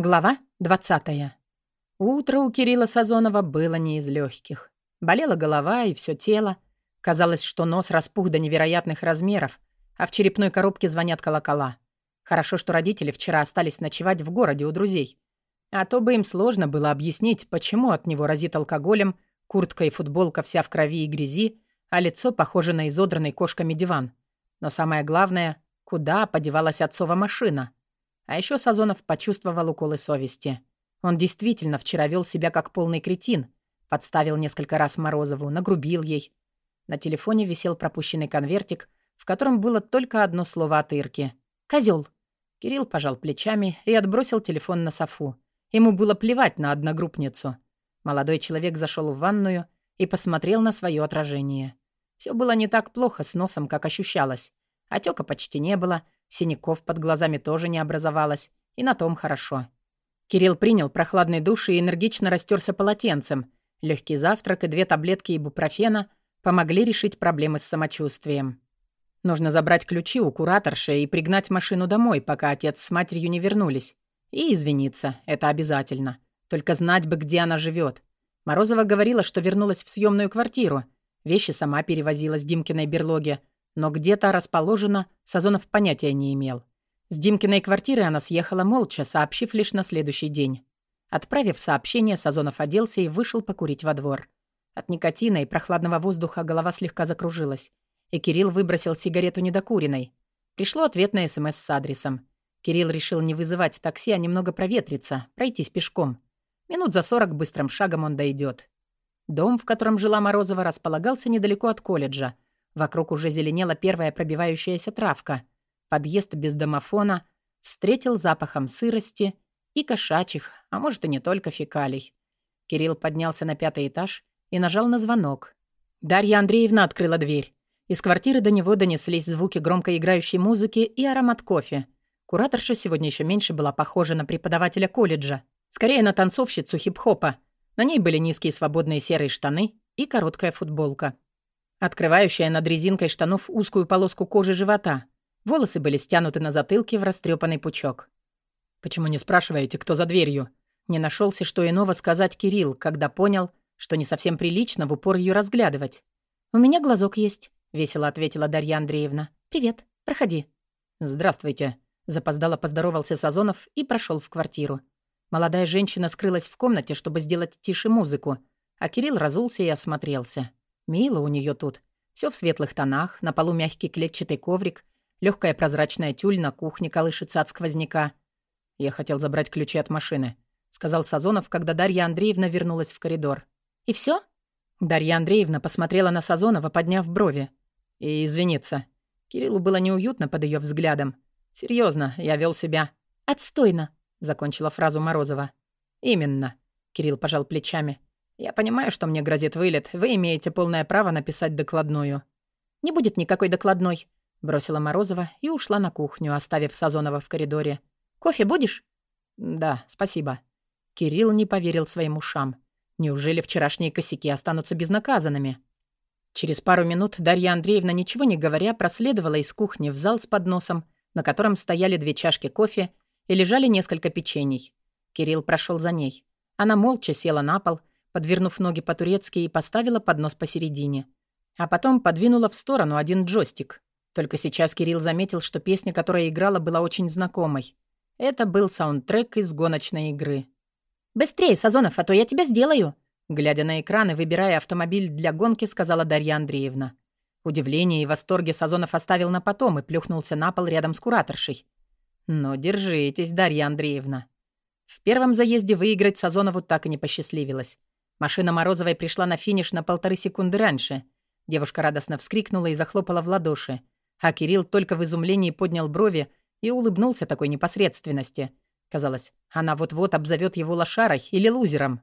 Глава 20. Утро у Кирилла Сазонова было не из легких. Болела голова и все тело. Казалось, что нос распух до невероятных размеров, а в черепной коробке звонят колокола. Хорошо, что родители вчера остались ночевать в городе у друзей. А то бы им сложно было объяснить, почему от него разит алкоголем, куртка и футболка вся в крови и грязи, а лицо похоже на изодранный кошками диван. Но самое главное, куда подевалась отцова машина — а еще Сазонов почувствовал уколы совести. Он действительно вчера вел себя как полный кретин. Подставил несколько раз Морозову, нагрубил ей. На телефоне висел пропущенный конвертик, в котором было только одно слово от Ирки. «Козёл». Кирилл пожал плечами и отбросил телефон на софу. Ему было плевать на одногруппницу. Молодой человек зашел в ванную и посмотрел на свое отражение. Все было не так плохо с носом, как ощущалось. Отека почти не было — Синяков под глазами тоже не образовалось, и на том хорошо. Кирилл принял прохладный душ и энергично растерся полотенцем. Легкий завтрак и две таблетки ибупрофена помогли решить проблемы с самочувствием. Нужно забрать ключи у кураторши и пригнать машину домой, пока отец с матерью не вернулись. И извиниться, это обязательно. Только знать бы, где она живет. Морозова говорила, что вернулась в съемную квартиру. Вещи сама перевозила с Димкиной берлоги, но где-то расположена, Сазонов понятия не имел. С Димкиной квартиры она съехала молча, сообщив лишь на следующий день. Отправив сообщение, Сазонов оделся и вышел покурить во двор. От никотина и прохладного воздуха голова слегка закружилась, и Кирилл выбросил сигарету недокуренной. Пришло ответное СМС с адресом. Кирилл решил не вызывать такси, а немного проветриться, пройтись пешком. Минут за сорок быстрым шагом он дойдет. Дом, в котором жила Морозова, располагался недалеко от колледжа — Вокруг уже зеленела первая пробивающаяся травка. Подъезд без домофона встретил запахом сырости и кошачьих, а может и не только фекалий. Кирилл поднялся на пятый этаж и нажал на звонок. Дарья Андреевна открыла дверь. Из квартиры до него донеслись звуки громко играющей музыки и аромат кофе. Кураторша сегодня еще меньше была похожа на преподавателя колледжа. Скорее на танцовщицу хип-хопа. На ней были низкие свободные серые штаны и короткая футболка открывающая над резинкой штанов узкую полоску кожи живота. Волосы были стянуты на затылке в растрепанный пучок. «Почему не спрашиваете, кто за дверью?» Не нашелся, что иного сказать Кирилл, когда понял, что не совсем прилично в упор ее разглядывать. «У меня глазок есть», — весело ответила Дарья Андреевна. «Привет, проходи». «Здравствуйте», — запоздало поздоровался Сазонов и прошел в квартиру. Молодая женщина скрылась в комнате, чтобы сделать тише музыку, а Кирилл разулся и осмотрелся. Мило у нее тут. Все в светлых тонах, на полу мягкий клетчатый коврик, легкая прозрачная тюль на кухне колышется от сквозняка. Я хотел забрать ключи от машины, сказал Сазонов, когда Дарья Андреевна вернулась в коридор. И все? Дарья Андреевна посмотрела на Сазонова, подняв брови. И извиниться. Кириллу было неуютно под ее взглядом. Серьезно, я вел себя. Отстойно, закончила фразу Морозова. Именно. Кирилл пожал плечами. Я понимаю, что мне грозит вылет. Вы имеете полное право написать докладную». «Не будет никакой докладной», — бросила Морозова и ушла на кухню, оставив Сазонова в коридоре. «Кофе будешь?» «Да, спасибо». Кирилл не поверил своим ушам. Неужели вчерашние косяки останутся безнаказанными? Через пару минут Дарья Андреевна, ничего не говоря, проследовала из кухни в зал с подносом, на котором стояли две чашки кофе и лежали несколько печений. Кирилл прошел за ней. Она молча села на пол, подвернув ноги по-турецки и поставила поднос посередине. А потом подвинула в сторону один джойстик. Только сейчас Кирилл заметил, что песня, которая играла, была очень знакомой. Это был саундтрек из гоночной игры. «Быстрее, Сазонов, а то я тебя сделаю!» Глядя на экран и выбирая автомобиль для гонки, сказала Дарья Андреевна. Удивление и восторге Сазонов оставил на потом и плюхнулся на пол рядом с кураторшей. «Но держитесь, Дарья Андреевна». В первом заезде выиграть Сазонову так и не посчастливилось. Машина Морозовой пришла на финиш на полторы секунды раньше. Девушка радостно вскрикнула и захлопала в ладоши. А Кирилл только в изумлении поднял брови и улыбнулся такой непосредственности. Казалось, она вот-вот обзовет его лошарой или лузером.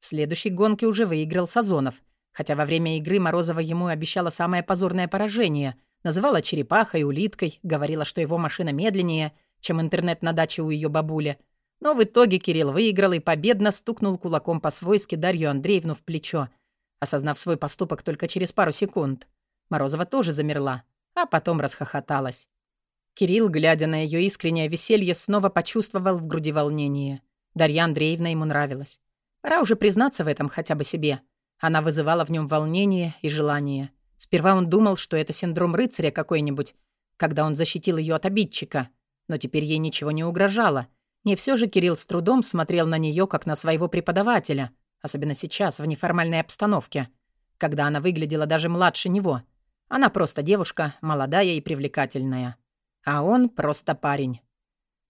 В следующей гонке уже выиграл Сазонов, хотя во время игры Морозова ему обещала самое позорное поражение. Называла черепахой, улиткой, говорила, что его машина медленнее, чем интернет на даче у ее бабули — но в итоге Кирилл выиграл и победно стукнул кулаком по-свойски Дарью Андреевну в плечо, осознав свой поступок только через пару секунд. Морозова тоже замерла, а потом расхохоталась. Кирилл, глядя на ее искреннее веселье, снова почувствовал в груди волнение. Дарья Андреевна ему нравилась. Пора уже признаться в этом хотя бы себе. Она вызывала в нем волнение и желание. Сперва он думал, что это синдром рыцаря какой-нибудь, когда он защитил ее от обидчика. Но теперь ей ничего не угрожало. Не все же Кирилл с трудом смотрел на нее как на своего преподавателя, особенно сейчас, в неформальной обстановке, когда она выглядела даже младше него. Она просто девушка, молодая и привлекательная. А он просто парень.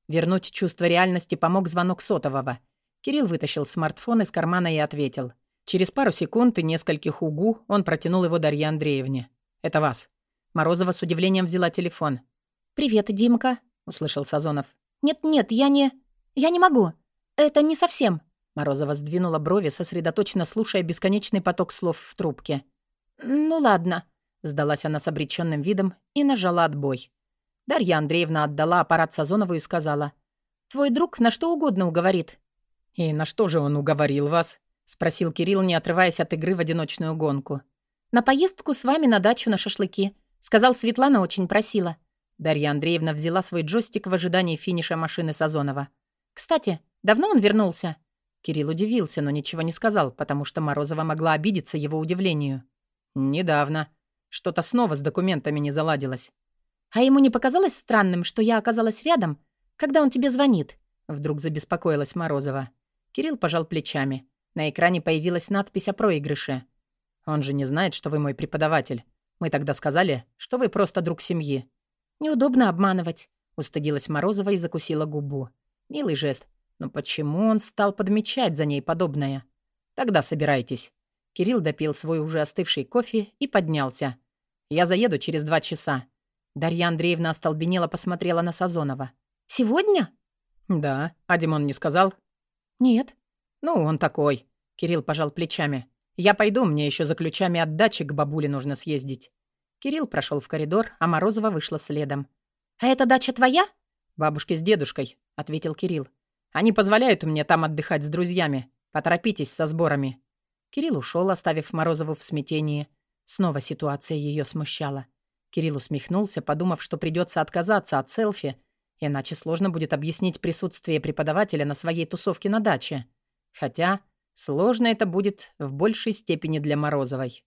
Вернуть чувство реальности помог звонок сотового. Кирилл вытащил смартфон из кармана и ответил. Через пару секунд и нескольких угу он протянул его Дарье Андреевне. «Это вас». Морозова с удивлением взяла телефон. «Привет, Димка», — услышал Сазонов. «Нет-нет, я не... я не могу. Это не совсем». Морозова сдвинула брови, сосредоточенно слушая бесконечный поток слов в трубке. «Ну ладно», — сдалась она с обреченным видом и нажала отбой. Дарья Андреевна отдала аппарат Сазонову и сказала. «Твой друг на что угодно уговорит». «И на что же он уговорил вас?» — спросил Кирилл, не отрываясь от игры в одиночную гонку. «На поездку с вами на дачу на шашлыки. Сказал, Светлана очень просила». Дарья Андреевна взяла свой джойстик в ожидании финиша машины Сазонова. «Кстати, давно он вернулся?» Кирилл удивился, но ничего не сказал, потому что Морозова могла обидеться его удивлению. «Недавно. Что-то снова с документами не заладилось». «А ему не показалось странным, что я оказалась рядом, когда он тебе звонит?» Вдруг забеспокоилась Морозова. Кирилл пожал плечами. На экране появилась надпись о проигрыше. «Он же не знает, что вы мой преподаватель. Мы тогда сказали, что вы просто друг семьи». «Неудобно обманывать», — устыдилась Морозова и закусила губу. Милый жест. Но почему он стал подмечать за ней подобное? «Тогда собирайтесь». Кирилл допил свой уже остывший кофе и поднялся. «Я заеду через два часа. Дарья Андреевна остолбенела посмотрела на Сазонова. «Сегодня?» «Да. А Димон не сказал?» «Нет». «Ну, он такой». Кирилл пожал плечами. «Я пойду, мне еще за ключами от дачи к бабуле нужно съездить». Кирилл прошел в коридор, а Морозова вышла следом. «А эта дача твоя?» «Бабушки с дедушкой», — ответил Кирилл. «Они позволяют мне там отдыхать с друзьями. Поторопитесь со сборами». Кирилл ушел, оставив Морозову в смятении. Снова ситуация ее смущала. Кирилл усмехнулся, подумав, что придется отказаться от селфи, иначе сложно будет объяснить присутствие преподавателя на своей тусовке на даче. Хотя сложно это будет в большей степени для Морозовой.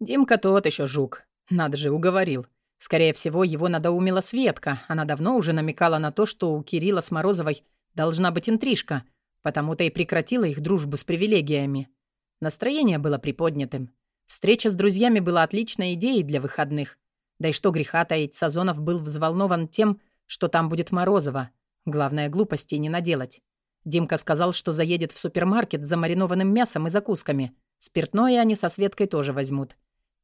Димка тот еще жук. Надо же, уговорил. Скорее всего, его надоумила Светка. Она давно уже намекала на то, что у Кирилла с Морозовой должна быть интрижка, потому-то и прекратила их дружбу с привилегиями. Настроение было приподнятым. Встреча с друзьями была отличной идеей для выходных. Да и что греха таить, Сазонов был взволнован тем, что там будет Морозова. Главное, глупостей не наделать. Димка сказал, что заедет в супермаркет за маринованным мясом и закусками. Спиртное они со Светкой тоже возьмут.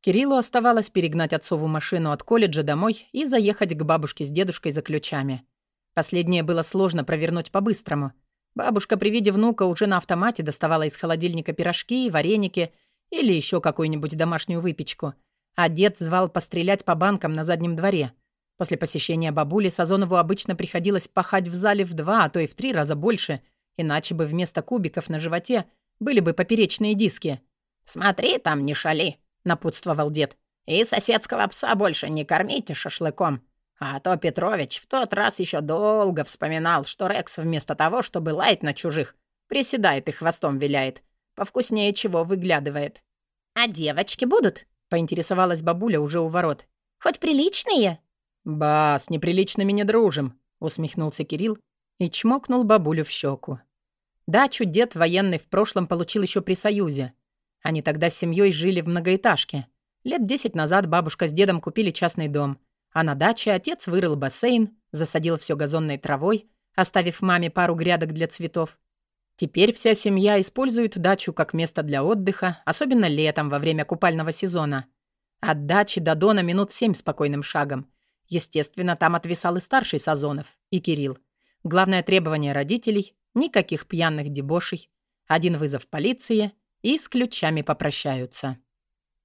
Кириллу оставалось перегнать отцову машину от колледжа домой и заехать к бабушке с дедушкой за ключами. Последнее было сложно провернуть по-быстрому. Бабушка при виде внука уже на автомате доставала из холодильника пирожки, вареники или еще какую-нибудь домашнюю выпечку – а дед звал пострелять по банкам на заднем дворе. После посещения бабули Сазонову обычно приходилось пахать в зале в два, а то и в три раза больше, иначе бы вместо кубиков на животе были бы поперечные диски. «Смотри там, не шали», — напутствовал дед. «И соседского пса больше не кормите шашлыком. А то Петрович в тот раз еще долго вспоминал, что Рекс вместо того, чтобы лаять на чужих, приседает и хвостом виляет. Повкуснее чего выглядывает». «А девочки будут?» Поинтересовалась бабуля уже у ворот. «Хоть приличные?» «Ба, с неприличными не дружим», — усмехнулся Кирилл и чмокнул бабулю в щеку. Дачу дед военный в прошлом получил еще при Союзе. Они тогда с семьей жили в многоэтажке. Лет десять назад бабушка с дедом купили частный дом, а на даче отец вырыл бассейн, засадил все газонной травой, оставив маме пару грядок для цветов. Теперь вся семья использует дачу как место для отдыха, особенно летом, во время купального сезона. От дачи до Дона минут семь спокойным шагом. Естественно, там отвисал и старший Сазонов, и Кирилл. Главное требование родителей — никаких пьяных дебошей. Один вызов полиции, и с ключами попрощаются.